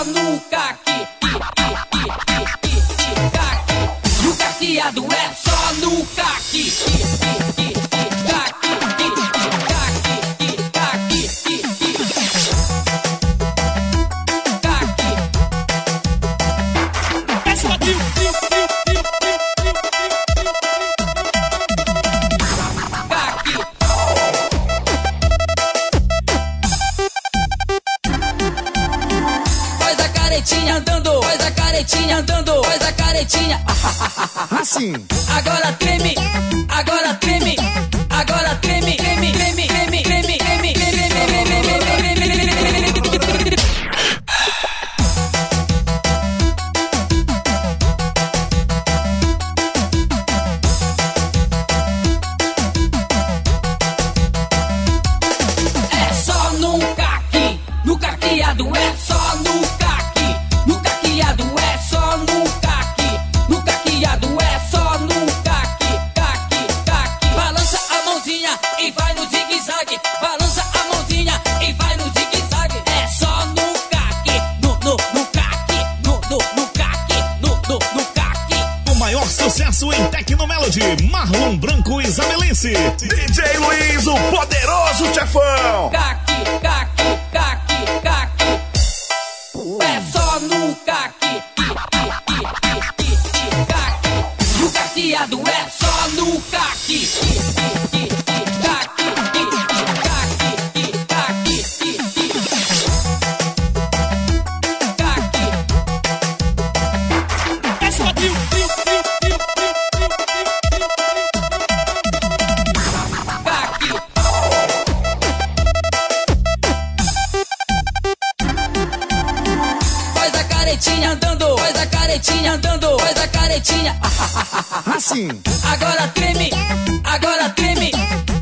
só no caqui. Caqui, e o caqueado é só no caqui. Caretinha andando, faz a caretinha. Assim. Agora treme, agora treme, agora treme, treme, treme, treme, treme, treme, treme, treme, treme, treme, treme. É só no caqui, no caqueado é só no sucesso em Tecnomelody, Marlon Branco e Zamelense. DJ Luiz, o poderoso chefão. Caretinha andando, faz a caretinha andando, faz a caretinha. Assim. Agora treme, agora treme,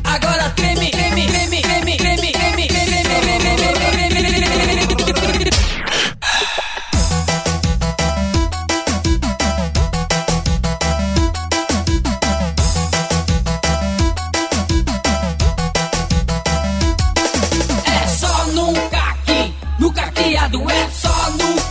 agora treme, treme, treme, treme, treme, treme, treme, treme, treme, treme, treme. É caqueado é só no